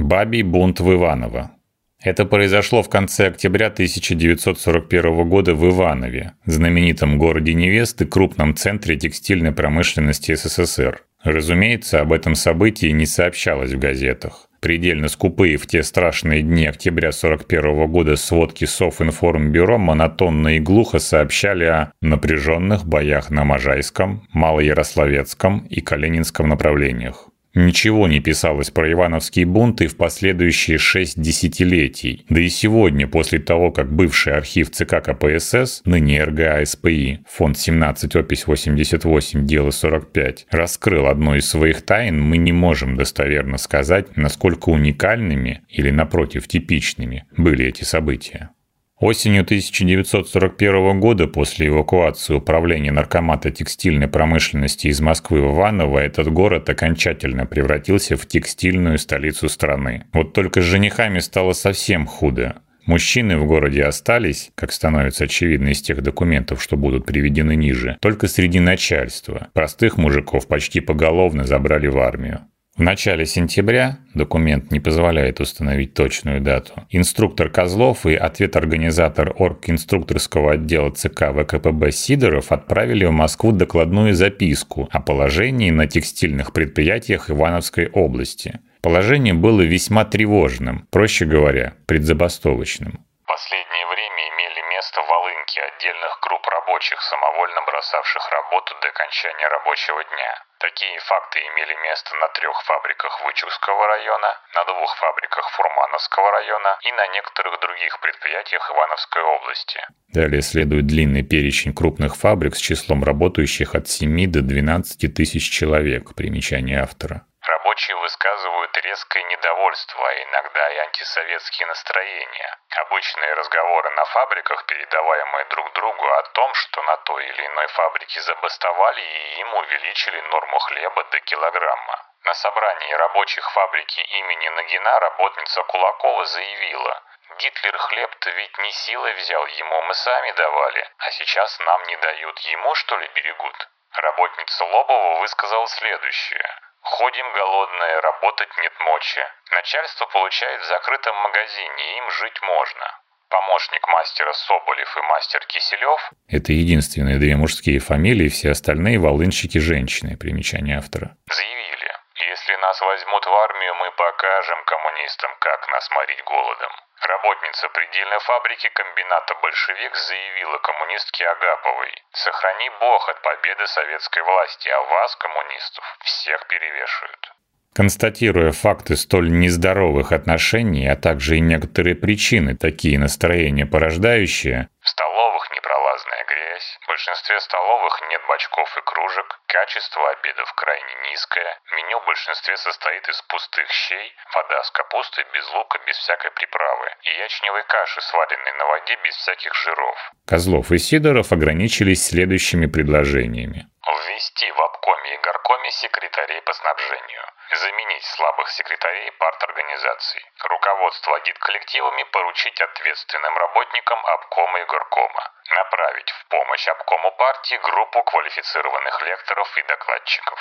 Бабий бунт в Иваново. Это произошло в конце октября 1941 года в Иванове, знаменитом городе невесты, крупном центре текстильной промышленности СССР. Разумеется, об этом событии не сообщалось в газетах. Предельно скупые в те страшные дни октября 1941 года сводки Софинформбюро монотонно и глухо сообщали о напряженных боях на Можайском, Малоярославецком и Калининском направлениях. Ничего не писалось про Ивановский бунт и в последующие шесть десятилетий. Да и сегодня, после того, как бывший архив ЦК КПСС, ныне РГА СПИ, фонд 17, опись 88, дело 45, раскрыл одну из своих тайн, мы не можем достоверно сказать, насколько уникальными или, напротив, типичными были эти события. Осенью 1941 года после эвакуации управления наркомата текстильной промышленности из Москвы в Иваново этот город окончательно превратился в текстильную столицу страны. Вот только с женихами стало совсем худо. Мужчины в городе остались, как становится очевидно из тех документов, что будут приведены ниже, только среди начальства. Простых мужиков почти поголовно забрали в армию. В начале сентября, документ не позволяет установить точную дату, инструктор Козлов и ответ-организатор оргинструкторского отдела ЦК ВКПБ Сидоров отправили в Москву докладную записку о положении на текстильных предприятиях Ивановской области. Положение было весьма тревожным, проще говоря, предзабастовочным. Последнее время имели место волынки отдельных групп рабочих, самовольно бросавших работу до окончания рабочего дня. Такие факты имели место на трех фабриках Вычурского района, на двух фабриках Фурмановского района и на некоторых других предприятиях Ивановской области. Далее следует длинный перечень крупных фабрик с числом работающих от 7 до 12 тысяч человек, примечание автора. Рабочие высказывают резкое недовольство, а иногда и антисоветские настроения. Обычные разговоры на фабриках, передаваемые друг другу о том, что на той или иной фабрике забастовали и им увеличили норму хлеба до килограмма. На собрании рабочих фабрики имени Нагина работница Кулакова заявила, Гитлер хлеб-то ведь не силой взял ему, мы сами давали, а сейчас нам не дают, ему что ли берегут? Работница Лобова высказала следующее. Ходим голодные, работать нет мочи. Начальство получает в закрытом магазине, им жить можно. Помощник мастера Соболев и мастер Киселев – это единственные две мужские фамилии, все остальные – волынщики женщины, примечание автора. Заявили, если нас возьмут в армию, мы покажем коммунистам, как нас морить голодом. Работница предельной фабрики комбината «Большевик» заявила коммунистке Агаповой «Сохрани Бог от победы советской власти, а вас, коммунистов, всех перевешивают». Констатируя факты столь нездоровых отношений, а также и некоторые причины, такие настроения порождающие, в грязь, в большинстве столовых нет бачков и кружек, качество обедов крайне низкое, меню в большинстве состоит из пустых щей, вода с капустой без лука, без всякой приправы, и ячневой каши, сваренной на воде без всяких жиров. Козлов и Сидоров ограничились следующими предложениями. Ввести в обкоме и горкоме секретарей по снабжению. Заменить слабых секретарей парторганизаций. Руководство агит-коллективами поручить ответственным работникам обкома и горкома. Направить в помощь обкому партии группу квалифицированных лекторов и докладчиков.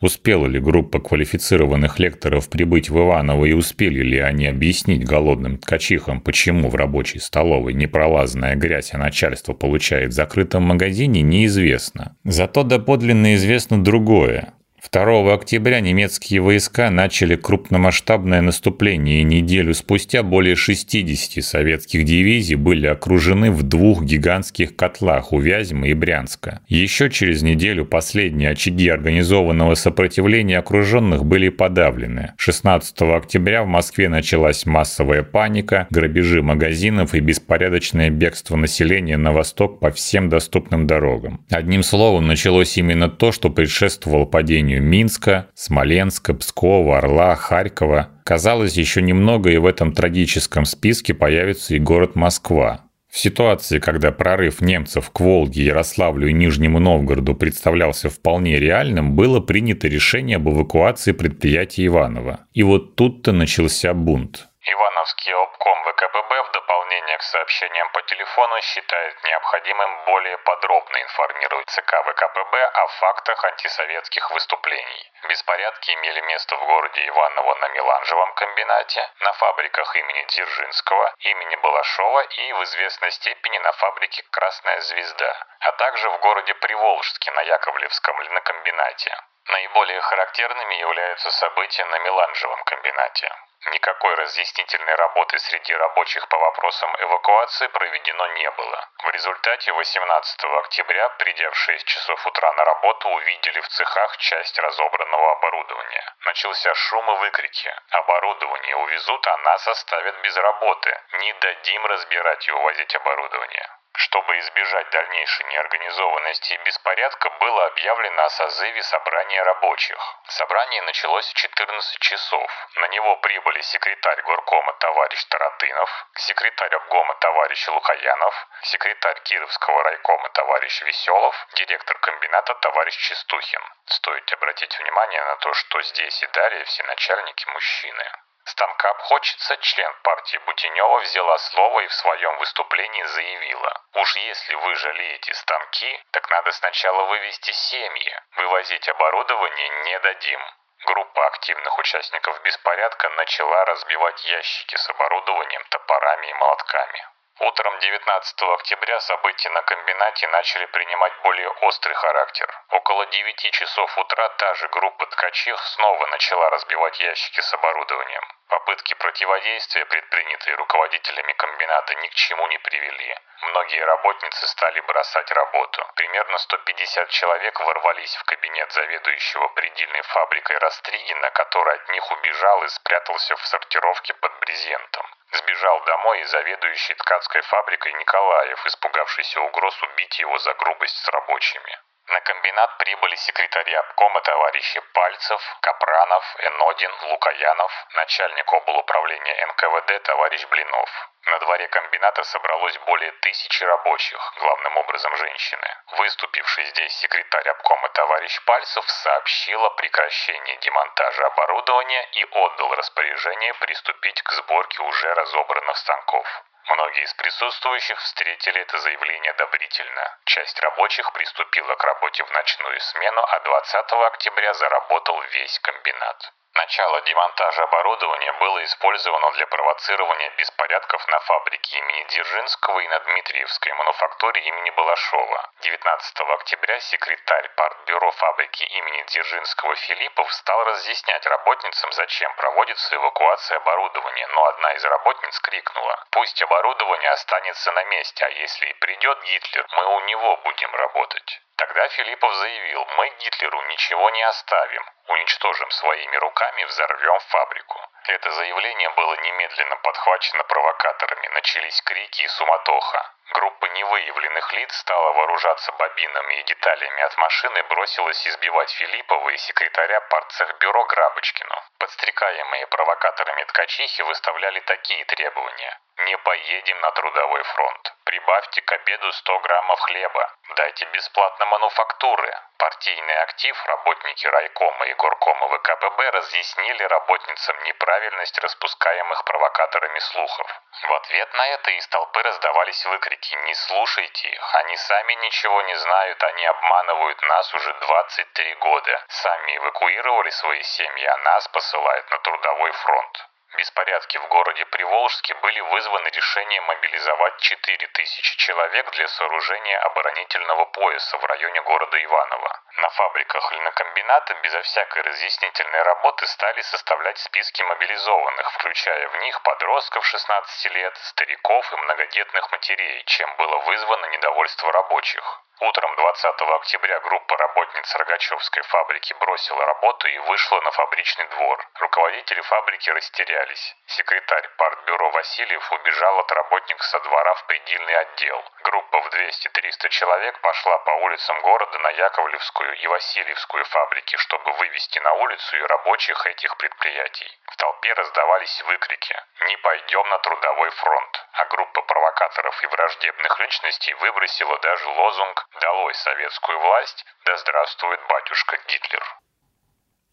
Успела ли группа квалифицированных лекторов прибыть в Иваново и успели ли они объяснить голодным ткачихам, почему в рабочей столовой непролазная грязь, а начальство получает в закрытом магазине, неизвестно. Зато доподлинно известно другое. 2 октября немецкие войска начали крупномасштабное наступление, и неделю спустя более 60 советских дивизий были окружены в двух гигантских котлах у Вязьмы и Брянска. Еще через неделю последние очаги организованного сопротивления окруженных были подавлены. 16 октября в Москве началась массовая паника, грабежи магазинов и беспорядочное бегство населения на восток по всем доступным дорогам. Одним словом, началось именно то, что предшествовало падению Минска, Смоленска, Пскова, Орла, Харькова. Казалось, еще немного и в этом трагическом списке появится и город Москва. В ситуации, когда прорыв немцев к Волге, Ярославлю и Нижнему Новгороду представлялся вполне реальным, было принято решение об эвакуации предприятия Иванова. И вот тут-то начался бунт. Ивановский обком ВКПБ в дополнение к сообщениям по телефону считает необходимым более подробно информировать ЦК ВКПБ о фактах антисоветских выступлений. Беспорядки имели место в городе Иваново на Меланжевом комбинате, на фабриках имени Дзержинского, имени Балашова и в известной степени на фабрике «Красная звезда», а также в городе Приволжске на Яковлевском льнокомбинате. Наиболее характерными являются события на Меланжевом комбинате. Никакой разъяснительной работы среди рабочих по вопросам эвакуации проведено не было. В результате 18 октября, придя в 6 часов утра на работу, увидели в цехах часть разобранного оборудования. Начался шум и выкрики. Оборудование увезут, а нас оставят без работы. Не дадим разбирать и увозить оборудование. Чтобы избежать дальнейшей неорганизованности и беспорядка, было объявлено о созыве собрания рабочих. Собрание началось в 14 часов. На него прибыли секретарь горкома товарищ Таратынов, секретарь обгома товарищ Лукаянов, секретарь Кировского райкома товарищ Веселов, директор комбината товарищ Чистухин. Стоит обратить внимание на то, что здесь и далее все начальники мужчины. Станка Обходчица, член партии Бутенева, взяла слово и в своем выступлении заявила, уж если вы жалеете станки, так надо сначала вывести семьи, вывозить оборудование не дадим. Группа активных участников беспорядка начала разбивать ящики с оборудованием, топорами и молотками. Утром 19 октября события на комбинате начали принимать более острый характер. Около 9 часов утра та же группа ткачих снова начала разбивать ящики с оборудованием. Попытки противодействия, предпринятые руководителями комбината, ни к чему не привели. Многие работницы стали бросать работу. Примерно 150 человек ворвались в кабинет заведующего предельной фабрикой Растригина, который от них убежал и спрятался в сортировке под брезентом. Сбежал домой и заведующий ткацкой фабрикой Николаев, испугавшийся угроз убить его за грубость с рабочими. На комбинат прибыли секретари обкома товарищи Пальцев, Капранов, Энодин, Лукаянов, начальник облуправления НКВД товарищ Блинов. На дворе комбината собралось более тысячи рабочих, главным образом женщины. Выступивший здесь секретарь обкома товарищ Пальцев сообщил о прекращении демонтажа оборудования и отдал распоряжение приступить к сборке уже разобранных станков. Многие из присутствующих встретили это заявление одобрительно. Часть рабочих приступила к работе в ночную смену, а 20 октября заработал весь комбинат. Начало демонтажа оборудования было использовано для провоцирования беспорядков на фабрике имени Дзержинского и на Дмитриевской мануфактуре имени Балашова. 19 октября секретарь партбюро фабрики имени Дзержинского Филиппов стал разъяснять работницам, зачем проводится эвакуация оборудования, но одна из работниц крикнула «Пусть оборудование останется на месте, а если и придет Гитлер, мы у него будем работать». Тогда Филиппов заявил, мы Гитлеру ничего не оставим, уничтожим своими руками, взорвем фабрику. Это заявление было немедленно подхвачено провокаторами, начались крики и суматоха. Группа невыявленных лиц стала вооружаться бобинами и деталями от машины бросилась избивать Филиппова и секретаря партцехбюро Грабочкину. Подстрекаемые провокаторами ткачихи выставляли такие требования. Не поедем на трудовой фронт. Прибавьте к обеду 100 граммов хлеба. Дайте бесплатно мануфактуры. Партийный актив, работники райкома и горкома ВКПБ разъяснили работницам неправильность распускаемых провокаторами слухов. В ответ на это из толпы раздавались выкрики «Не слушайте их, они сами ничего не знают, они обманывают нас уже 23 года. Сами эвакуировали свои семьи, а нас посылают на трудовой фронт». Беспорядки в городе Приволжске были вызваны решением мобилизовать 4000 человек для сооружения оборонительного пояса в районе города Иваново. На фабриках льнокомбината безо всякой разъяснительной работы стали составлять списки мобилизованных, включая в них подростков 16 лет, стариков и многодетных матерей, чем было вызвано недовольство рабочих. Утром 20 октября группа работниц Рогачевской фабрики бросила работу и вышла на фабричный двор. Руководители фабрики растерялись. Секретарь партбюро Васильев убежал от работников со двора в предельный отдел. Группа в 200-300 человек пошла по улицам города на Яковлевскую и Васильевскую фабрики, чтобы вывести на улицу и рабочих этих предприятий. В толпе раздавались выкрики «Не пойдем на трудовой фронт», а группа провокаторов и враждебных личностей выбросила даже лозунг «Долой советскую власть, да здравствует батюшка Гитлер».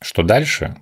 Что дальше?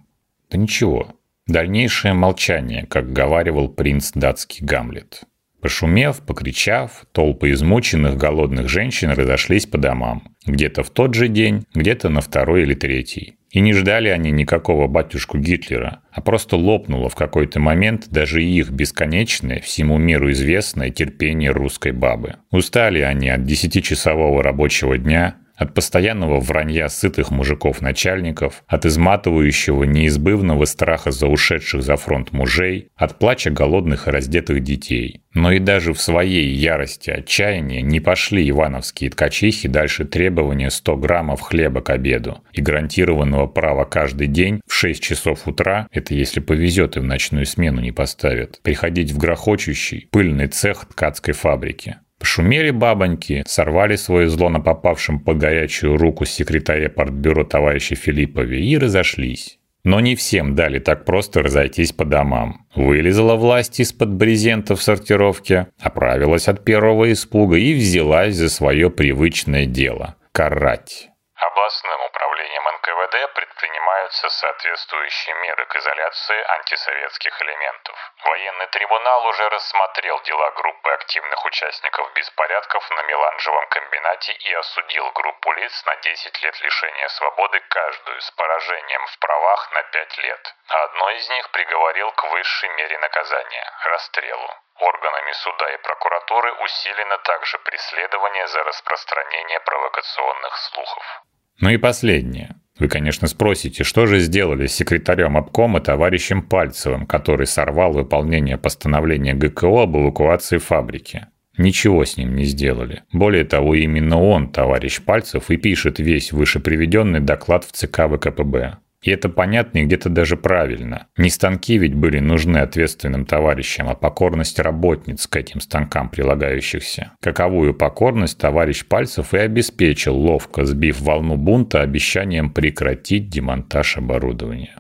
Да ничего. Дальнейшее молчание, как говаривал принц датский Гамлет. Пошумев, покричав, толпы измученных голодных женщин разошлись по домам. Где-то в тот же день, где-то на второй или третий. И не ждали они никакого батюшку Гитлера, а просто лопнуло в какой-то момент даже их бесконечное, всему миру известное терпение русской бабы. Устали они от десятичасового рабочего дня, от постоянного вранья сытых мужиков-начальников, от изматывающего неизбывного страха за ушедших за фронт мужей, от плача голодных и раздетых детей. Но и даже в своей ярости отчаяния не пошли ивановские ткачихи дальше требования 100 граммов хлеба к обеду и гарантированного права каждый день в 6 часов утра, это если повезет и в ночную смену не поставят, приходить в грохочущий, пыльный цех ткацкой фабрики. Пошумели бабоньки, сорвали свое зло на попавшем под горячую руку секретаря партбюро товарища Филиппове и разошлись. Но не всем дали так просто разойтись по домам. Вылезла власть из-под брезента в сортировке, оправилась от первого испуга и взялась за свое привычное дело – карать. Областным управлением НКВД предпринимаются соответствующие меры к изоляции антисоветских элементов. Военный трибунал уже рассмотрел дела группы активных участников беспорядков на Меланжевом комбинате и осудил группу лиц на 10 лет лишения свободы каждую с поражением в правах на 5 лет. Одной из них приговорил к высшей мере наказания – расстрелу. Органами суда и прокуратуры усилено также преследование за распространение провокационных слухов. Ну и последнее. Вы, конечно, спросите, что же сделали с секретарем обкома товарищем Пальцевым, который сорвал выполнение постановления ГКО об эвакуации фабрики? Ничего с ним не сделали. Более того, именно он, товарищ Пальцев, и пишет весь вышеприведенный доклад в ЦК ВКПБ. И это понятно и где-то даже правильно. Не станки ведь были нужны ответственным товарищам, а покорность работниц к этим станкам прилагающихся. Каковую покорность товарищ Пальцев и обеспечил, ловко сбив волну бунта обещанием прекратить демонтаж оборудования.